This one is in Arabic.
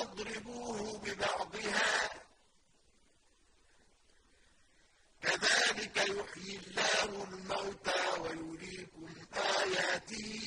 فاضربوه ببعضها. كذلك يحيي الله الموتى ويريكم آياته.